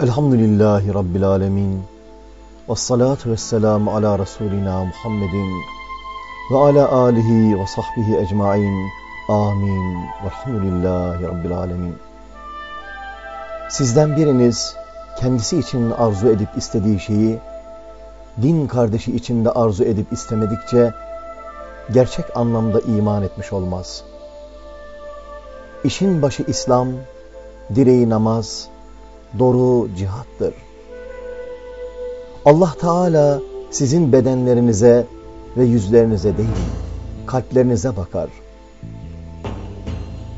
Elhamdülillahi Rabbil Alemin. Ve salatu ve selamu ala Resulina Muhammedin ve ala alihi ve sahbihi ecmain. Amin. Velhamdülillahi Rabbil Alemin. Sizden biriniz kendisi için arzu edip istediği şeyi, din kardeşi için de arzu edip istemedikçe, gerçek anlamda iman etmiş olmaz. İşin başı İslam, direği namaz, doğru cihattır. Allah Teala sizin bedenlerinize ve yüzlerinize değil, kalplerinize bakar.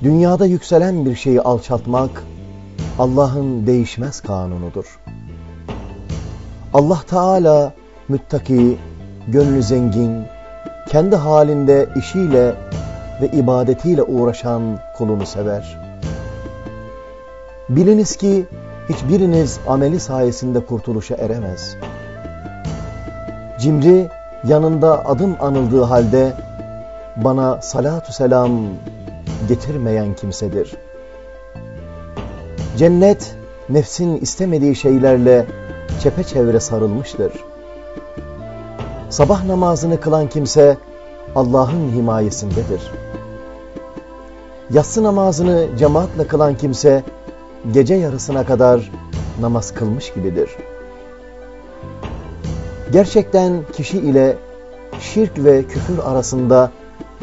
Dünyada yükselen bir şeyi alçaltmak, Allah'ın değişmez kanunudur. Allah Teala müttaki, gönlü zengin, kendi halinde işiyle ve ibadetiyle uğraşan kulunu sever. Biliniz ki hiçbiriniz ameli sayesinde kurtuluşa eremez. Cimri yanında adım anıldığı halde bana salatu selam getirmeyen kimsedir. Cennet nefsin istemediği şeylerle çepeçevre sarılmıştır. Sabah namazını kılan kimse Allah'ın himayesindedir. Yatsı namazını cemaatle kılan kimse gece yarısına kadar namaz kılmış gibidir. Gerçekten kişi ile şirk ve küfür arasında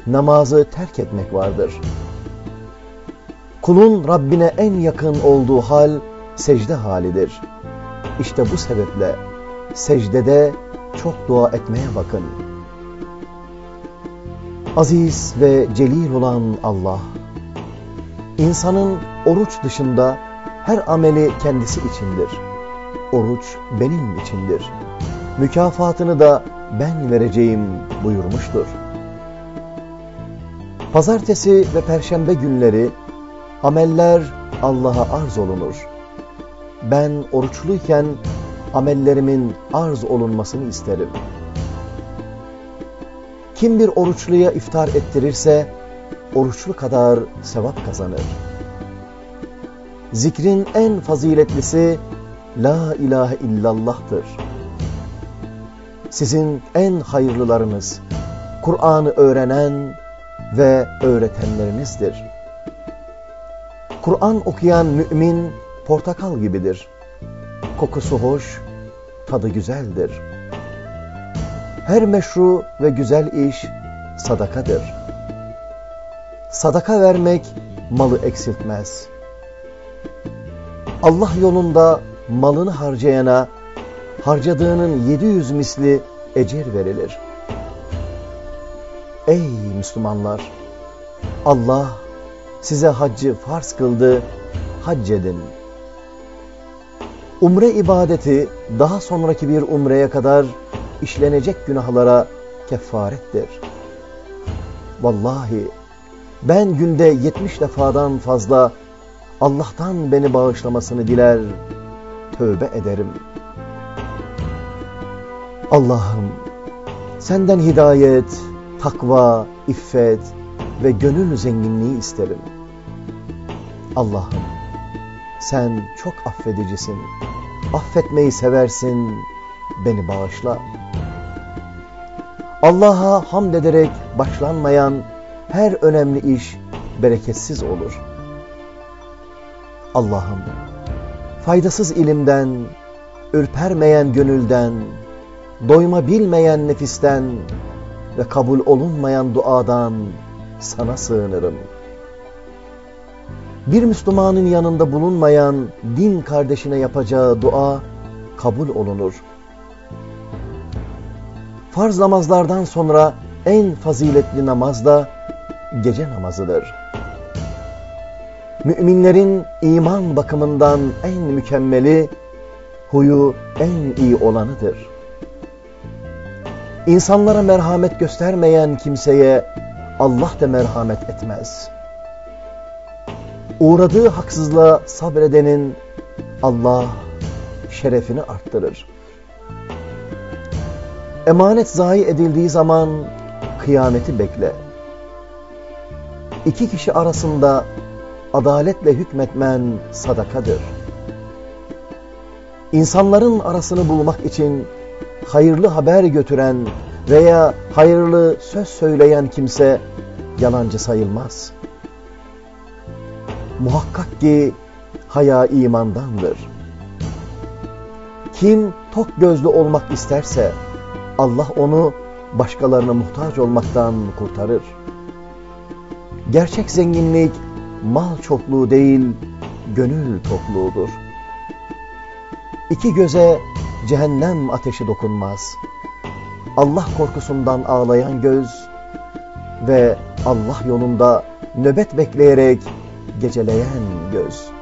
namazı terk etmek vardır. Kulun Rabbine en yakın olduğu hal secde halidir. İşte bu sebeple secdede çok dua etmeye bakın. Aziz ve celil olan Allah, insanın oruç dışında her ameli kendisi içindir. Oruç benim içindir. Mükafatını da ben vereceğim buyurmuştur. Pazartesi ve perşembe günleri ameller Allah'a arz olunur. Ben oruçluyken amellerimin arz olunmasını isterim. Kim bir oruçluya iftar ettirirse oruçlu kadar sevap kazanır. Zikrin en faziletlisi La ilahe illallah'tır. Sizin en hayırlılarınız Kur'an'ı öğrenen ve öğretenlerinizdir. Kur'an okuyan mümin portakal gibidir. Kokusu hoş, tadı güzeldir. Her meşru ve güzel iş sadakadır. Sadaka vermek malı eksiltmez. Allah yolunda malını harcayana harcadığının 700 misli ecir verilir. Ey Müslümanlar! Allah size haccı farz kıldı, hac edin. Umre ibadeti daha sonraki bir umreye kadar işlenecek günahlara kefarettir. Vallahi ben günde 70 defadan fazla Allah'tan beni bağışlamasını diler, tövbe ederim. Allah'ım senden hidayet, takva, iffet ve gönül zenginliği isterim. Allah'ım sen çok affedicisin, affetmeyi seversin, beni bağışla. Allah'a hamd ederek başlanmayan her önemli iş bereketsiz olur. Allah'ım faydasız ilimden, ürpermeyen gönülden, doyma bilmeyen nefisten ve kabul olunmayan duadan sana sığınırım. Bir Müslümanın yanında bulunmayan din kardeşine yapacağı dua kabul olunur. Farz namazlardan sonra en faziletli namaz da gece namazıdır. Müminlerin iman bakımından en mükemmeli, huyu en iyi olanıdır. İnsanlara merhamet göstermeyen kimseye Allah da merhamet etmez. Uğradığı haksızlığa sabredenin Allah şerefini arttırır. Emanet zayi edildiği zaman kıyameti bekle. İki kişi arasında adaletle hükmetmen sadakadır. insanların arasını bulmak için hayırlı haber götüren veya hayırlı söz söyleyen kimse yalancı sayılmaz. Muhakkak ki haya imandandır. Kim tok gözlü olmak isterse Allah onu başkalarına muhtaç olmaktan kurtarır. Gerçek zenginlik mal çokluğu değil, gönül tokluğudur. İki göze cehennem ateşi dokunmaz. Allah korkusundan ağlayan göz ve Allah yolunda nöbet bekleyerek geceleyen göz.